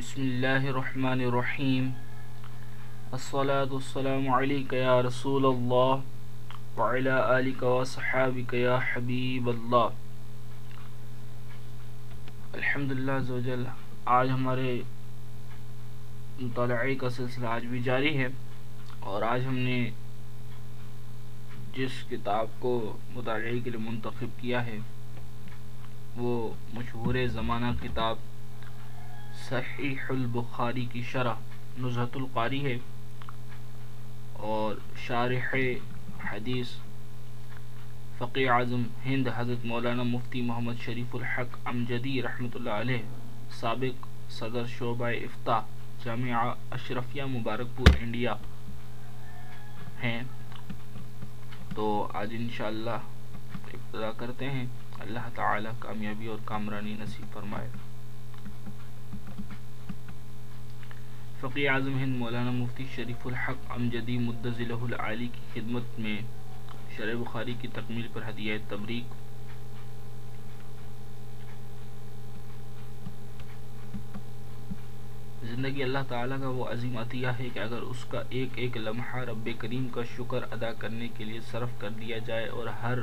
بسم اللہ الرحمن الرحیم. الصلاة والسلام علیکہ یا رسول اللہ وعلا آلکہ وصحابکہ یا حبیب اللہ. الحمدللہ عزوجل آج ہمارے مطالعے کا سلسلہ آج بھی جاری ہے اور آج ہم نے جس کتاب کو مطالعے کے لیے منتخب کیا ہے، وہ مشہور زمانہ کتاب صحیح البخاری کی شرح نزہت القاری ہے اور شارح حدیث فقی اعظم ہند حضرت مولانا مفتی محمد شریف الحق امجدی رحمۃ اللہ علیہ، سابق صدر شعبہ افتاح جامعہ اشرفیہ مبارک پور انڈیا ہیں۔ تو آج انشاءاللہ ابتدا کرتے ہیں۔ اللہ تعالی کامیابی اور کامرانی نصیب فرمائے۔ فقی اعظم ہند مولانا مفتی شریف الحق امجدی مدضلہ العالی کی خدمت میں شرح بخاری کی تکمیل پر ہدیہ تبریک۔ زندگی اللہ تعالیٰ کا وہ عظیم عطیہ ہے کہ اگر اس کا ایک ایک لمحہ رب کریم کا شکر ادا کرنے کے لیے صرف کر دیا جائے اور ہر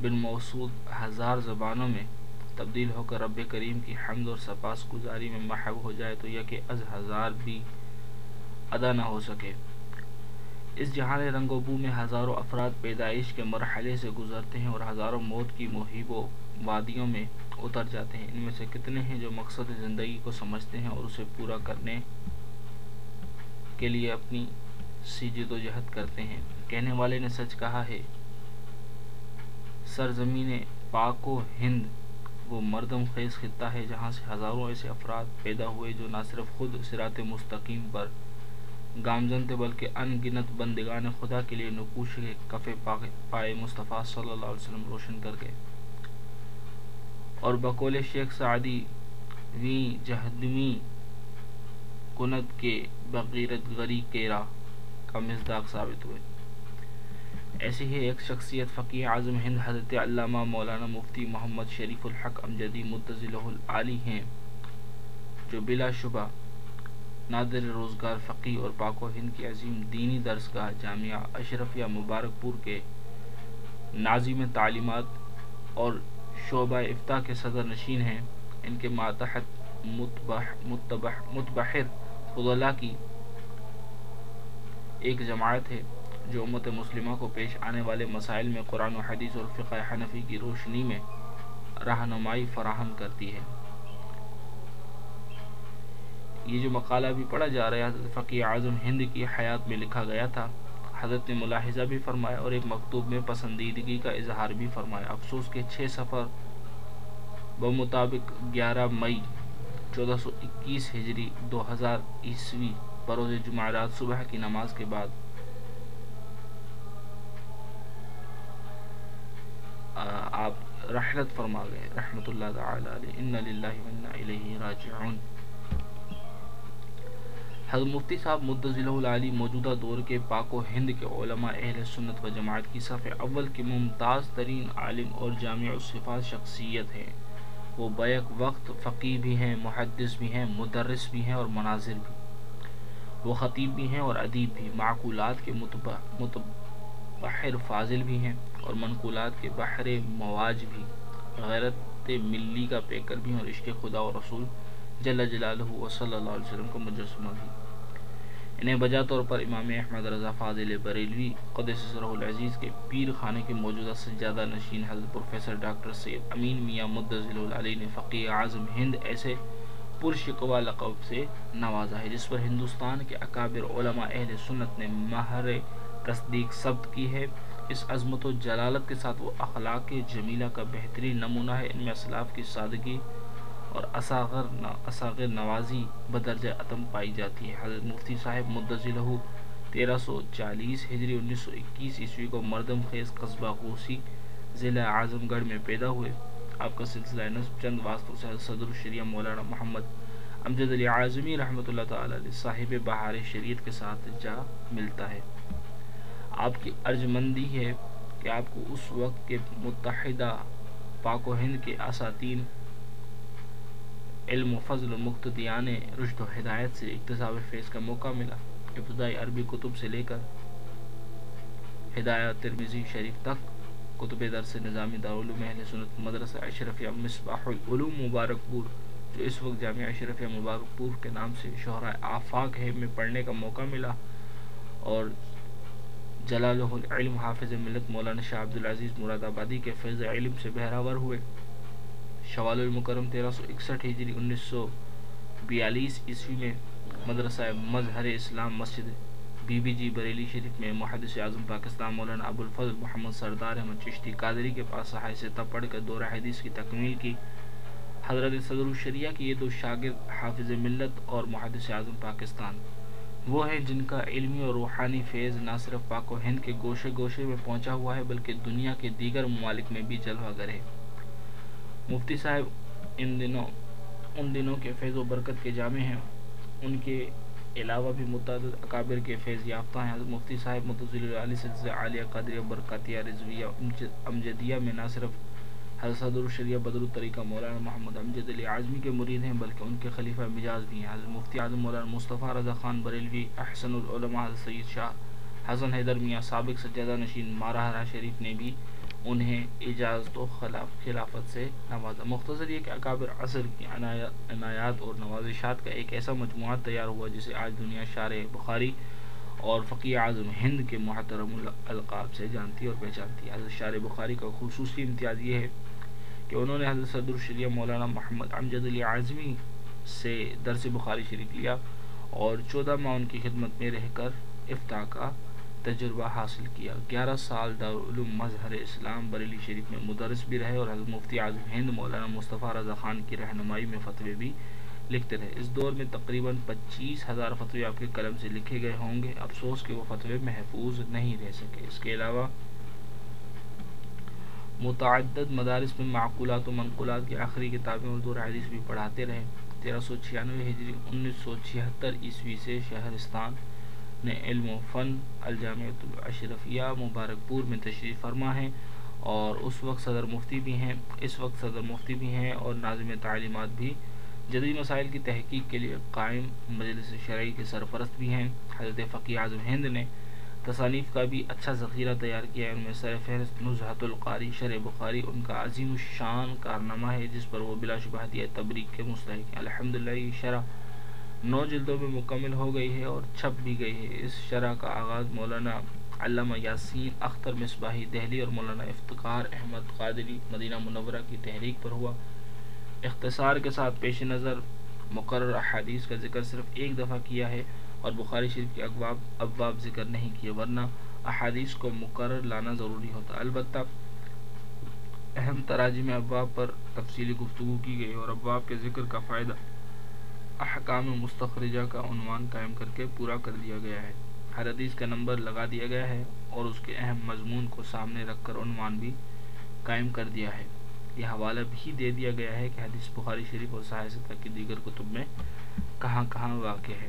بن موصود ہزار زبانوں میں تبدیل ہو کر رب کریم کی حمد اور سپاس گزاری میں محب ہو جائے تو یہ کہ از ہزار بھی ادا نہ ہو سکے۔ اس جہان رنگ و بو میں ہزاروں افراد پیدائش کے مرحلے سے گزرتے ہیں اور ہزاروں موت کی محیب و وادیوں میں اتر جاتے ہیں۔ ان میں سے کتنے ہیں جو مقصد زندگی کو سمجھتے ہیں اور اسے پورا کرنے کے لیے اپنی سیجد و جہد کرتے ہیں۔ کہنے والے نے سچ کہا ہے، سرزمین پاک و ہند وہ مردم خیز خطہ ہے جہاں سے ہزاروں ایسے افراد پیدا ہوئے جو نہ صرف خود سرات مستقیم پر گامزن تھے، بلکہ ان گنت بندگان خدا کے لیے نقوش کے کفے پائے مصطفیٰ صلی اللہ علیہ وسلم روشن کر گئے اور بقول شیخ سعدی وی جہدمی کنت کے بغیرت غری کیرا کا مزداق ثابت ہوئے۔ ایسی ہی ایک شخصیت فقی اعظم ہند حضرت علامہ مولانا مفتی محمد شریف الحق امجدی متضلہ العالی ہیں، جو بلا شبہ نادر روزگار فقی اور پاک و ہند کی عظیم دینی درسگاہ جامعہ اشرفیہ مبارک پور کے ناظم تعلیمات اور شعبہ افتاح کے صدر نشین ہیں۔ ان کے ماتحت متبحر فضلہ کی ایک جماعت ہے۔ جو امت مسلمہ کو پیش آنے والے مسائل میں قرآن و حدیث اور فقہ حنفی کی روشنی میں رہنمائی فراہم کرتی ہے۔ یہ جو مقالہ بھی پڑھا جا رہا ہے، حضرت فقی اعظم ہند کی حیات میں لکھا گیا تھا، حضرت نے ملاحظہ بھی فرمایا اور ایک مکتوب میں پسندیدگی کا اظہار بھی فرمایا۔ افسوس کے چھ سفر بمطابق گیارہ مئی چودہ سو اکیس ہجری دو ہزار عیسوی، بروز جمعرات صبح کی نماز کے بعد آپ رحلت فرما گئے۔ رحمت اللہ تعالی علیہ۔ ان للہ و انا الیہ راجعون۔ حضرت مفتی صاحب مدضلہ العالی موجودہ دور کے پاک و ہند کے علماء اہل سنت و جماعت کی صف اول کی ممتاز ترین عالم اور جامع الصفات شخصیت ہیں۔ وہ بیک وقت فقی بھی ہیں، محدث بھی ہیں، مدرس بھی ہیں اور مناظر بھی۔ وہ خطیب بھی ہیں اور ادیب بھی، معقولات کے متبحر فاضل بھی ہیں اور منقولات کے بحر مواج بھی غیرت ملی کا پیکر بھی اور عشق خدا و رسول جل جلالہ و صلی اللہ علیہ وسلم کا مجسمہ بھی انہیں بجا طور پر امام احمد رضا فاضل بریلوی، قدس سرہ العزیز کے پیر خانے کے موجودہ سجادہ نشین حضرت پروفیسر ڈاکٹر سید امین میاں مدضل العلی نے فقی اعظم ہند ایسے پرشکوہ لقب سے نوازا ہے، جس پر ہندوستان کے اکابر علماء اہل سنت نے مہر تصدیق ثبت کی ہے۔ اس عظمت و جلالت کے ساتھ وہ اخلاق جمیلہ کا بہترین نمونہ ہے۔ ان میں اسلاف کی سادگی اور اساغر نوازی بدرجہ عتم پائی جاتی ہے۔ حضرت مفتی صاحب مدضلہ تیرہ سو چالیس ہجری انیس سو اکیس عیسوی کو مردم خیز قصبہ غوثی ضلع اعظم گڑھ میں پیدا ہوئے۔ آپ کا سلسلہ نصب چند واسطوں سے صدر الشریعہ مولانا محمد امجد علی اعظمی رحمۃ اللہ تعالی علیہ صاحب بہار شریعت کے ساتھ جا ملتا ہے۔ آپ کی ارجمندی ہے کہ آپ کو اس وقت کے متحدہ پاک و ہند کے اساتین علم و فضل و مقتدیان رشد و ہدایت سے اقتصاب فیض کا موقع ملا۔ ابتدائی عربی کتب سے لے کر ہدایت ترمیزی شریف تک کتب درس نظامی دارالعلوم اہل سنت مدرسہ اشرفیہ مصباح العلوم مبارک پور، جو اس وقت جامعہ اشرفیہ مبارک پور کے نام سے شہرہ آفاق ہے میں پڑھنے کا موقع ملا اور جلالہ العلم حافظ ملت مولانا شاہ عبدالعزیز مراد آبادی کے فیض علم سے بہراور ہوئے۔ شوال المکرم تیرہ سو اکسٹھ ہجری انیس سو بیالیس عیسوی میں مدرسہ مظہر اسلام مسجد be B G Bareilly Sharif میں محدث اعظم پاکستان مولانا ابو الفضل محمد سردار احمد چشتی قادری کے پاس صحائی سے تب پڑھ کر دورہ حدیث کی تکمیل کی۔ حضرت صدر الشریعہ کی یہ دو شاگرد حافظ ملت اور محدث اعظم پاکستان۔ وہ ہیں جن کا علمی اور روحانی فیض نہ صرف پاک و ہند کے گوشے گوشے میں پہنچا ہوا ہے، بلکہ دنیا کے دیگر ممالک میں بھی جلوہ گر ہے مفتی صاحب، ان دنوں ان دنوں کے فیض و برکت کے جامع ہیں۔ ان کے علاوہ بھی متعدد اکابر کے فیض یافتہ ہیں۔ مفتی صاحب متضل علی سلسلہ عالیہ قادریہ برکاتیہ رضویہ امجدیہ میں نہ صرف حضرت صدر الشریعہ بدر الطریقہ مولانا محمد امجد علی اعظمی کے مرید ہیں، بلکہ ان کے خلیفہ مجاز بھی ہیں۔ حضرت مفتی اعظم مولانا مصطفیٰ رضا خان بریلوی، احسن العلماء حضرت سید شاہ حسن حیدر میاں، سابق سجادہ نشین مارہ شریف نے بھی انہیں اجازت و خلاف خلافت سے نوازا۔ مختصر یہ کہ اکابر عصر کی عنایات اور نوازشات کا ایک ایسا مجموعہ تیار ہوا جسے آج دنیا شارع بخاری اور فقی اعظم ہند کے محترم القاب سے جانتی اور پہچانتی ہے۔ حضرت شارع بخاری کا خصوصی امتیاز یہ ہے کہ انہوں نے حضرت صدر الشریعہ مولانا محمد امجد علی اعظمی سے درس بخاری شریف لیا اور چودہ ماہ ان کی خدمت میں رہ کر افتاح کا تجربہ حاصل کیا۔ گیارہ سال دارالعلوم مظہر اسلام بریلی شریف میں مدرس بھی رہے اور حضرت مفتی اعظم ہند، مولانا مصطفیٰ رضا خان کی رہنمائی میں فتوے بھی لکھتے رہے۔ اس دور میں تقریباً پچیس ہزار فتوے آپ کے قلم سے لکھے گئے ہوں گے۔ افسوس کہ وہ فتوے محفوظ نہیں رہ سکے۔ اس کے علاوہ متعدد مدارس میں معقولات و منقولات کی آخری کتابیں اردو حدیث بھی پڑھاتے رہے۔ تیرہ سو چھیانوے ہجری، انیس سو چھہتر عیسوی سے شہرستان نے علم و فن الجامعۃ الاشرفیہ مبارک پور میں تشریف فرما ہے اور اس وقت صدر مفتی بھی ہیں، اس وقت صدر مفتی بھی ہیں اور ناظم تعلیمات بھی جدید مسائل کی تحقیق کے لیے قائم مجلس شرعی کے سرپرست بھی ہیں۔ حضرت فقی اعظم ہند نے تصانیف کا بھی اچھا ذخیرہ تیار کیا ہے۔ ان میں سر فہرست نزہت القاری، شرع بخاری، ان کا عظیم الشان کارنامہ ہے جس پر وہ بلا شبہ دیا تبریک کے مستحق ہیں۔ الحمدللہ، یہ شرح نو جلدوں میں مکمل ہو گئی ہے اور چھپ بھی گئی ہے۔ اس شرح کا آغاز مولانا علامہ یاسین اختر مصباحی دہلی اور مولانا افتخار احمد قادری مدینہ منورہ کی تحریک پر ہوا۔ اختصار کے ساتھ پیش نظر مقرر احادیث کا ذکر صرف ایک دفعہ کیا ہے اور بخاری شریف کے ابواب ابواب ذکر نہیں کیے، ورنہ احادیث کو مقرر لانا ضروری ہوتا۔ البتہ اہم تراجم ابواب پر تفصیلی گفتگو کی گئی اور ابواب کے ذکر کا فائدہ احکام مستخرجہ کا عنوان قائم کر کے پورا کر دیا گیا ہے۔ ہر حدیث کا نمبر لگا دیا گیا ہے اور اس کے اہم مضمون کو سامنے رکھ کر عنوان بھی قائم کر دیا ہے۔ یہ حوالہ بھی دے دیا گیا ہے کہ حدیث بخاری شریف اور ساحستہ کی دیگر کتب میں کہاں کہاں واقع ہے۔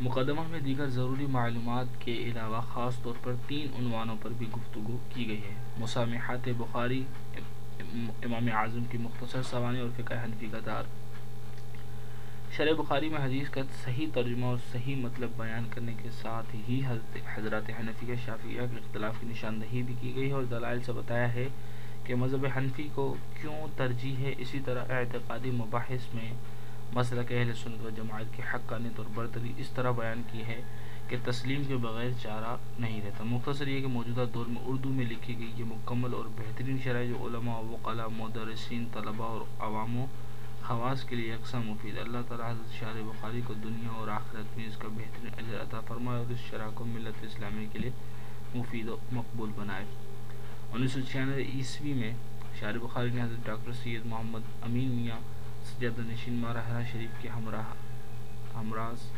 مقدمہ میں دیگر ضروری معلومات کے علاوہ خاص طور پر تین عنوانوں پر بھی گفتگو کی گئی ہے۔ مسامحات بخاری، امام اعظم کی مختصر سوانی اور فقہ حنفی کا دار شرح بخاری میں حدیث کا صحیح ترجمہ اور صحیح مطلب بیان کرنے کے ساتھ ہی حضرات حنفیہ شافیہ کے اختلاف کی نشاندہی بھی کی گئی ہے اور دلائل سے بتایا ہے کہ مذہب حنفی کو کیوں ترجیح ہے اسی طرح اعتقادی مباحث میں مسئلہ کہ اہل سنت و جماعت کی حقانیت اور برتری اس طرح بیان کی ہے کہ تسلیم کے بغیر چارہ نہیں رہتا۔ مختصر یہ کہ موجودہ دور میں اردو میں لکھی گئی یہ مکمل اور بہترین شرح جو علماء وقلاء مدرسین، طلباء اور عوام و خواص کے لیے یکساں مفید۔ اللہ تعالیٰ حضرت شار بخاری کو دنیا اور آخرت میں اس کا بہترین اجر عطا فرمائے اور اس شرح کو ملت اسلامی کے لیے مفید و مقبول بنائے۔ انیس سو چھیانوے عیسوی میں شار بخاری نے حضرت ڈاکٹر سید محمد امین میاں سجادہ نشین مارحرہ شریف کے ہمراہ ہمراز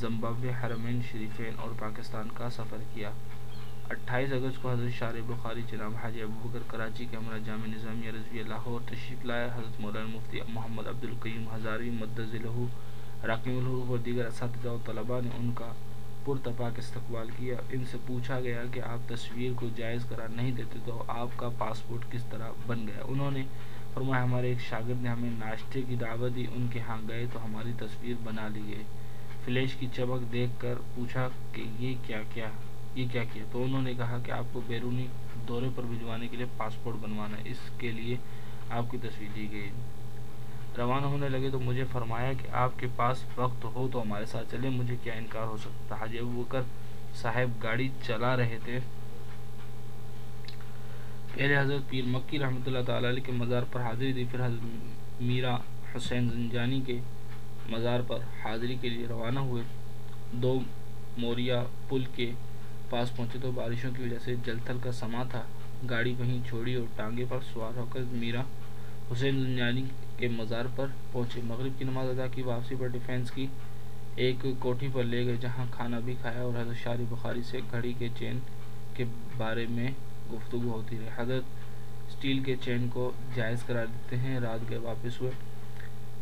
زمبابوے حرمین شریفین اور پاکستان کا سفر کیا۔ اٹھائیس اگست کو حضرت شار بخاری، جناب حاجی ابو بکر کراچی کے ہمراہ جامع نظامیہ رضویہ لاہور تشریف لائے۔ حضرت مولانا مفتی محمد عبد القیم ہزاروی مدز لہو، راکم الحروف اور دیگر اساتذہ و طلباء نے ان کا پرتپاک استقبال کیا۔ ان سے پوچھا گیا کہ آپ تصویر کو جائز قرار نہیں دیتے تو آپ کا پاسپورٹ کس طرح بن گیا؟ انہوں نے فرمایا، ہمارے ایک شاگرد نے ہمیں ناشتے کی دعوت دی، ان کے ہاں گئے تو ہماری تصویر بنا لی گئی۔ فلیش کی چمک دیکھ کر پوچھا کہ یہ کیا کیا یہ کیا کیا؟ تو انہوں نے کہا کہ آپ کو بیرونی دورے پر بھجوانے کے لیے پاسپورٹ بنوانا ہے۔ اس کے لیے آپ کی تصویر دی گئی۔ روانہ ہونے لگے تو مجھے فرمایا کہ آپ کے پاس وقت ہو تو ہمارے ساتھ چلے مجھے کیا انکار ہو سکتا؟ حاجی ابو بکر صاحب گاڑی چلا رہے تھے۔ پہلے حضرت پیر مکی رحمۃ اللہ تعالی علیہ کے مزار پر حاضری دی، پھر حضرت میرا حسین زنجانی کے مزار پر حاضری کے لیے روانہ ہوئے۔ دو موریا پل کے پاس پہنچے تو بارشوں کی وجہ سے جل تھل کا سما تھا۔ گاڑی وہیں چھوڑی اور ٹانگے پر سوار ہو کر میرا حسین زنجانی کے مزار پر پہنچے۔ مغرب کی نماز ادا کی، واپسی پر ڈیفینس کی، ایک کوٹھی پر لے گئے جہاں کھانا بھی کھایا اور حضرت شاری بخاری سے گھڑی کے چین کے بارے میں گفتگو ہوتی رہی۔ حضرت اسٹیل کے چین کو جائز قرار دیتے ہیں، رات گئے واپس ہوئے۔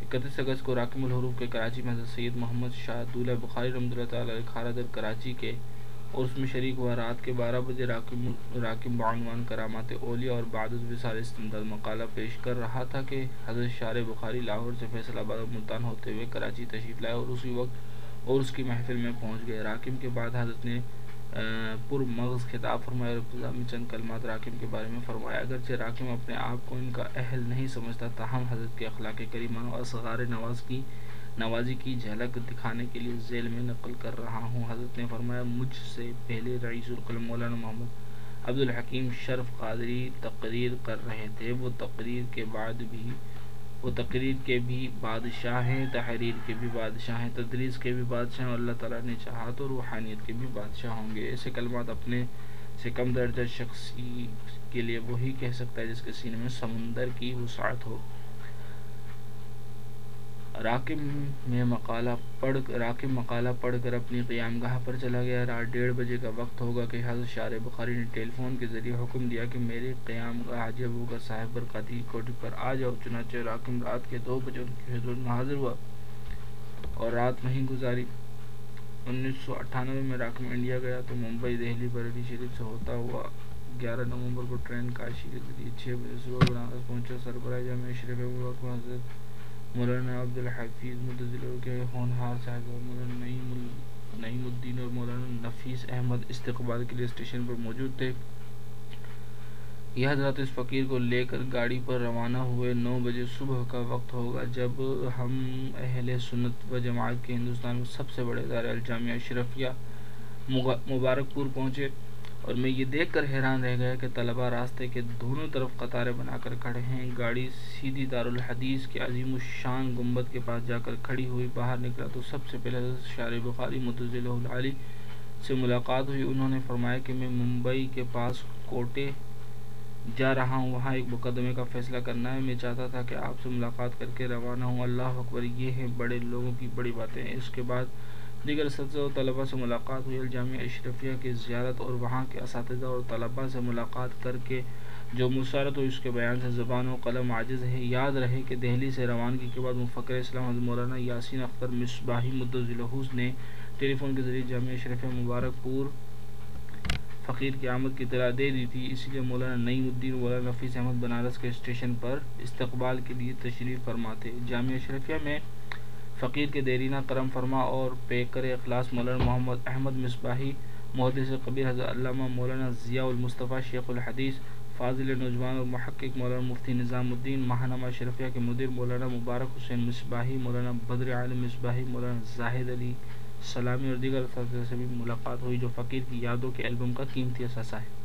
اکتیس اگست کو راکم الحروف کے کراچی میں حضرت سید محمد شاہ دولہ بخاری رحمۃ اللہ تعالی کھارا در کراچی کے اور اس میں شریک ہوا، رات کے بارہ بجے راکم راکم بعنوان کرامات اولیاء اور بعد وصال استمداد مقالہ پیش کر رہا تھا کہ حضرت شار بخاری لاہور سے فیصل آباد ملتان ہوتے ہوئے کراچی تشریف لائے اور اسی وقت اور اس کی محفل میں پہنچ گئے۔ راکم کے بعد حضرت نے پر مغز خطاب فرمایا اور ابتدا میں چند کلمات راکم کے بارے میں فرمایا۔ اگرچہ راکم اپنے آپ کو ان کا اہل نہیں سمجھتا، تاہم حضرت کے اخلاق کریمہ و اصغار نواز کی نوازی کی جھلک دکھانے کے لیے ذیل میں نقل کر رہا ہوں۔ حضرت نے فرمایا، مجھ سے پہلے رئیس القلم مولانا محمد عبد الحکیم شرف قادری تقریر کر رہے تھے۔ وہ تقریر کے بعد بھی، وہ تقریر کے بھی بادشاہ ہیں، تحریر کے بھی بادشاہ ہیں، تدریس کے بھی بادشاہ ہیں، اللہ تعالیٰ نے چاہا تو روحانیت کے بھی بادشاہ ہوں گے۔ ایسے کلمات اپنے سے کم درجہ شخصی کے لیے وہی کہہ سکتا ہے جس کے سینے میں سمندر کی وسعت ہو۔ راکم میں مقالہ پڑھ راکم مقالہ پڑھ کر اپنی قیام گاہ پر چلا گیا۔ رات ڈیڑھ بجے کا وقت ہوگا کہ حضرت شار بخاری نے ٹیلی فون کے ذریعے حکم دیا کہ میرے قیام گاہ حاجی ابو کا صاحب برقاتی کوٹی پر آ جاؤ۔ چنانچہ راکم رات کے دو بجے ان کی حضور میں حاضر ہوا اور رات وہیں گزاری۔ انیس سو اٹھانوے میں راکم انڈیا گیا تو ممبئی دہلی بریلی شریف سے ہوتا ہوا گیارہ نومبر کو ٹرین کاشی کے ذریعے چھ بجے صبح بنارس پہنچا۔ سربراہ جامع اشرف حضرت مولانا عبد الحفیظ کے ہونہار صاحب اور مولانا نعیم نعیم الدین اور مولانا نفیس احمد استقبال کے لیے اسٹیشن پر موجود تھے۔ یہ حضرت اس فقیر کو لے کر گاڑی پر روانہ ہوئے۔ نو بجے صبح کا وقت ہوگا جب ہم اہل سنت و جماعت کے ہندوستان میں سب سے بڑے ادارے الجامعہ اشرفیہ مبارک پور پہنچے۔ اور میں یہ دیکھ کر حیران رہ گیا کہ طلبہ راستے کے دونوں طرف قطاریں بنا کر کھڑے ہیں۔ گاڑی سیدھی دارالحدیث کے عظیم الشان گنبد کے پاس جا کر کھڑی ہوئی باہر نکلا تو سب سے پہلے شار بخاری متضل العلی سے ملاقات ہوئی۔ انہوں نے فرمایا کہ میں ممبئی کے پاس کوٹے جا رہا ہوں، وہاں ایک مقدمے کا فیصلہ کرنا ہے۔ میں چاہتا تھا کہ آپ سے ملاقات کر کے روانہ ہوں۔ اللہ اکبر، یہ ہیں بڑے لوگوں کی بڑی باتیں۔ اس کے بعد دیگر اساتذہ و طلبہ سے ملاقات ہوئی۔ الجامعہ اشرفیہ کی زیارت اور وہاں کے اساتذہ اور طلبہ سے ملاقات کر کے جو مسارت ہو اس کے بیان سے زبان و قلم عاجز ہے۔ یاد رہے کہ دہلی سے روانگی کے بعد مفکر اسلام حضرت مولانا یاسین اختر مصباحی مدلحوظ نے ٹیلی فون کے ذریعے جامعہ اشرفیہ مبارک پور فقیر کی آمد کی اطلاع دے دی تھی۔ اس لیے مولانا نعیم الدین مولانا نفیس احمد بنارس کے اسٹیشن پر استقبال کے لیے تشریف فرما تھے جامعہ اشرفیہ میں فقیر کے دیرینہ کرم فرما اور پیکر اخلاص مولانا محمد احمد مصباحی محدث قبیر حضرت علامہ مولانا ضیاء المصطفیٰ شیخ الحدیث، فاضل نوجوان اور محقق مولانا مفتی نظام الدین، ماہنامہ شرفیہ کے مدیر مولانا مبارک حسین مصباحی، مولانا بدر عالم مصباحی، مولانا زاہد علی سلامی اور دیگر اساتذہ سے بھی ملاقات ہوئی جو فقیر کی یادوں کے البم کا قیمتی اثاثہ ہے۔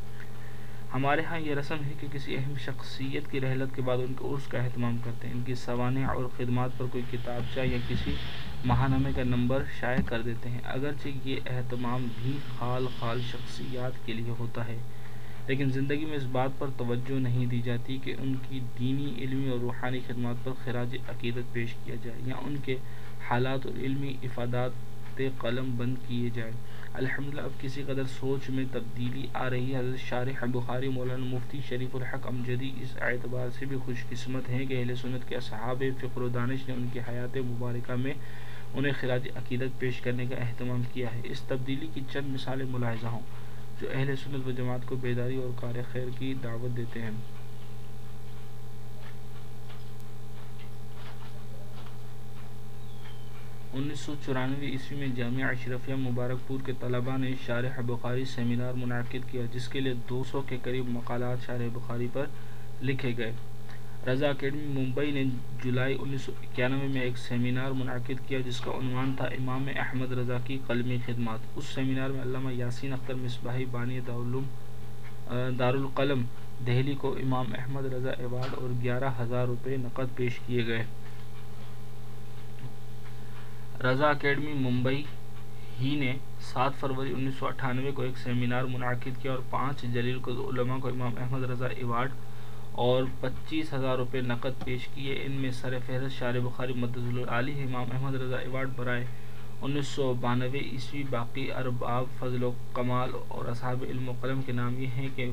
ہمارے ہاں یہ رسم ہے کہ کسی اہم شخصیت کی رحلت کے بعد ان کے عرس کا اہتمام کرتے ہیں۔ ان کی سوانح اور خدمات پر کوئی کتاب یا کسی ماہنامے کا نمبر شائع کر دیتے ہیں۔ اگرچہ یہ اہتمام بھی خال خال شخصیات کے لیے ہوتا ہے، لیکن زندگی میں اس بات پر توجہ نہیں دی جاتی کہ ان کی دینی، علمی اور روحانی خدمات پر خراج عقیدت پیش کیا جائے یا ان کے حالات اور علمی افادات قلم بند کیے جائیں۔ الحمدللہ، اب کسی قدر سوچ میں تبدیلی آ رہی ہے۔ حضرت شارح بخاری، مولانا مفتی شریف الحق امجدی اس اعتبار سے بھی خوش قسمت ہیں کہ اہل سنت کے اصحاب فقر و دانش نے ان کی حیات مبارکہ میں انہیں خراج عقیدت پیش کرنے کا اہتمام کیا ہے۔ اس تبدیلی کی چند مثالیں ملاحظہ ہوں جو اہل سنت و جماعت کو بیداری اور کار خیر کی دعوت دیتے ہیں۔ انیس سو چورانوے عیسوی میں جامعہ اشرفیہ مبارک پور کے طلباء نے شارح بخاری سیمینار منعقد کیا، جس کے لیے دو سو کے قریب مقالات شارح بخاری پر لکھے گئے۔ رضا اکیڈمی ممبئی نے جولائی انیس سو اکیانوے میں ایک سیمینار منعقد کیا، جس کا عنوان تھا امام احمد رضا کی قلمی خدمات۔ اس سیمینار میں علامہ یاسین اختر مصباحی بانی دارالقلم دہلی کو امام احمد رضا ایوارڈ اور گیارہ ہزار روپے نقد پیش کیے گئے۔ رضا اکیڈمی ممبئی ہی نے سات فروری انیس سو اٹھانوے کو ایک سیمینار منعقد کیا اور پانچ جلیل علماء کو امام احمد رضا ایوارڈ اور پچیس ہزار روپے نقد پیش کیے۔ ان میں سر فہرست شار بخاری مدض العالی امام احمد رضا ایوارڈ برائے انیس سو بانوے عیسوی باقی ارباب فضل و کمال اور اصحاب علم و قلم کے نام یہ ہیں کہ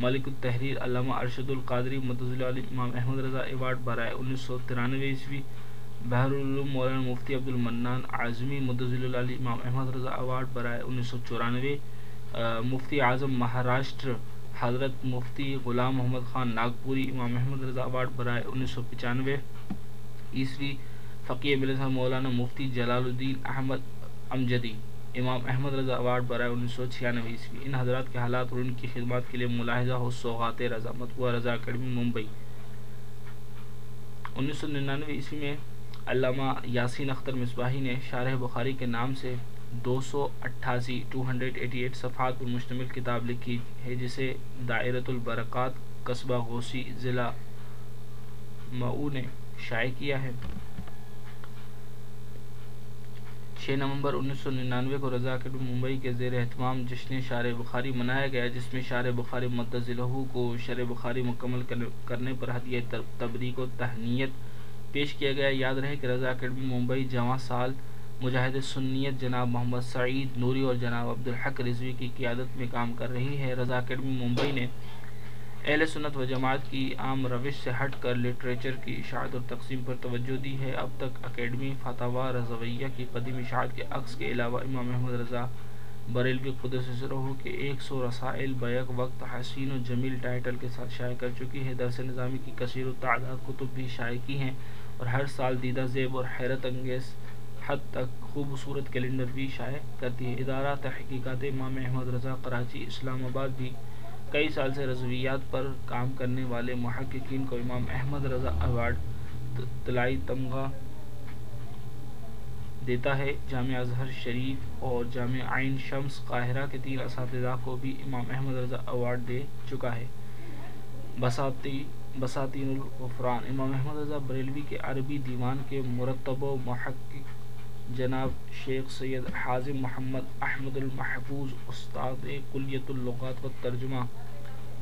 ملک التحریر علامہ ارشد القادری مدض علی امام احمد رضا ایوارڈ برائے انیس سو ترانوے عیسوی بحر العلوم مولانا مفتی عبد المنان اعظمی مدض علی امام احمد رضا ایوارڈ برائے انیس سو چورانوے مفتی اعظم مہاراشٹر، حضرت مفتی غلام محمد خان ناگپوری امام احمد رضا ایوارڈ برائے انیس سو پچانوے، عیسوی فقی ملت مولانا مفتی جلال الدین احمد امجدی امام احمد رضا ایوارڈ برائے انیس سو چھیانوے عیسوی۔ ان حضرات کے حالات اور ان کی خدمات کے لیے ملاحظہ ہو، سوغات رضا مطبوع رضا اکیڈمی ممبئی۔ انیس سو ننانوے عیسوی میں علامہ یاسین اختر مصباحی نے شارح بخاری کے نام سے دو سو اٹھاسی ٹو ہنڈریڈ ایٹی ایٹ صفحات پر مشتمل کتاب لکھی ہے، جسے دائرۃ البرکات، قصبہ غوثی، ضلع مئو نے شائع کیا ہے۔ چھ نومبر انیس سو ننانوے کو رضا اکیڈمی ممبئی کے زیر اہتمام جشن شار بخاری منایا گیا، جس میں شار بخاری مدض لہو کو شر بخاری مکمل کرنے پر حدیہ تبریک و تہنیت پیش کیا گیا۔ یاد رہے کہ رضا اکیڈمی ممبئی جواں سال مجاہد سنیت جناب محمد سعید نوری اور جناب عبدالحق رضوی کی قیادت میں کام کر رہی ہے رضا اکیڈمی ممبئی نے اہل سنت و جماعت کی عام روش سے ہٹ کر لٹریچر کی اشاعت اور تقسیم پر توجہ دی ہے۔ اب تک اکیڈمی فتح رضویہ کی قدیم اشاعت کے عکس کے علاوہ امام محمد رضا بریل بریلوی قدس رہو کے ایک سو رسائل بیک وقت حسین و جمیل ٹائٹل کے ساتھ شائع کر چکی ہے درس نظامی کی کثیر و تعداد کتب بھی شائع کی ہیں اور ہر سال دیدہ زیب اور حیرت انگیز حد تک خوبصورت کیلنڈر بھی شائع کرتی ہے۔ ادارہ تحقیقات امام احمد رضا کراچی، اسلام آباد بھی کئی سال سے رضویات پر کام کرنے والے محققین کو امام احمد رضا ایوارڈ طلائی تمغہ دیتا ہے۔ جامعہ اظہر شریف اور جامعہ عین شمس قاہرہ کے تین اساتذہ کو بھی امام احمد رضا ایوارڈ دے چکا ہے۔ بساتی بساتین الغفران۔ امام احمد رضا بریلوی کے عربی دیوان کے مرتب و محقق جناب شیخ سید حازم محمد احمد المحفوظ استاد کلیت اللغات و ترجمہ۔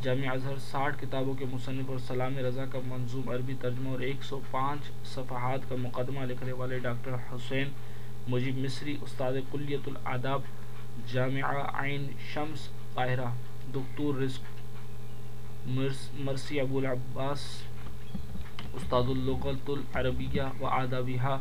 جامع اظہر ساٹھ کتابوں کے مصنف اور سلام رضا کا منظوم عربی ترجمہ اور ایک سو پانچ صفحات کا مقدمہ لکھنے والے ڈاکٹر حسین مجیب مصری استاد کلیت العداب جامعہ عین شمس قاہرہ دکتور رزق مرسی ابو العباس، استاد اللغت العربیہ و آدابیہ،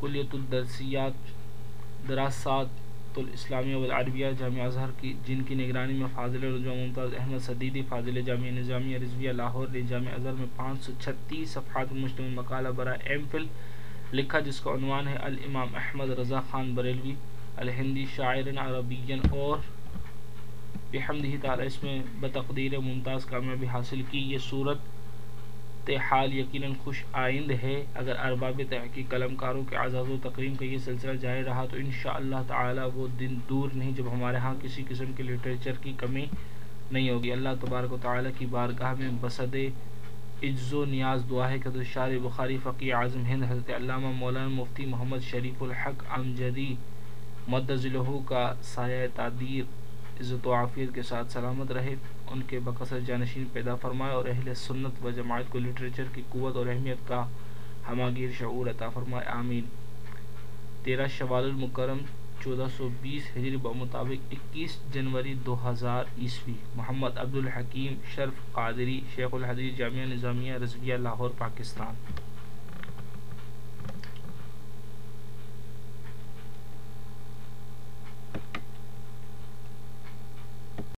کلیت الدرسیات، دراسات الاسلامیہ والعربیہ جامعہ اظہر کی، جن کی نگرانی میں فاضل رجوع ممتاز احمد صدیدی فاضل جامعہ نظامیہ رضویہ لاہور نے جامعہ اظہر میں پانچ سو چھتیس صفحات مشتمل مقالہ برائے ایم فل لکھا جس کا عنوان ہے الامام احمد رضا خان بریلوی، الہندی شاعر عربین اور بحمدہ تعالی اس میں بتقدیر ممتاز کامیابی حاصل کی۔ یہ صورت حال یقیناً خوش آئند ہے۔ اگر ارباب تحقیق قلم کاروں کے اعزاز و تقریم کا یہ سلسلہ جاری رہا تو انشاءاللہ تعالی وہ دن دور نہیں جب ہمارے ہاں کسی قسم کے لٹریچر کی کمی نہیں ہوگی۔ اللہ تبارک و تعالی کی بارگاہ میں بسد عجز و نیاز دعا ہے کہ شار بخاری فقی اعظم ہند، حضرت علامہ مولانا مفتی محمد شریف الحق امجدی مدض لہو کا سایہ تعدیر عزت و عافیت کے ساتھ سلامت رہے۔ ان کے بقصر جانشین پیدا فرمائے اور اہل سنت و جماعت کو لٹریچر کی قوت اور اہمیت کا ہماگیر شعور عطا فرمائے، آمین۔ تیرہ شوال المکرم چودہ سو بیس ہجری بمطابق اکیس جنوری دو ہزار عیسوی۔ محمد عبدالحکیم شرف قادری، شیخ الحدیث جامعہ نظامیہ رضویہ، لاہور، پاکستان۔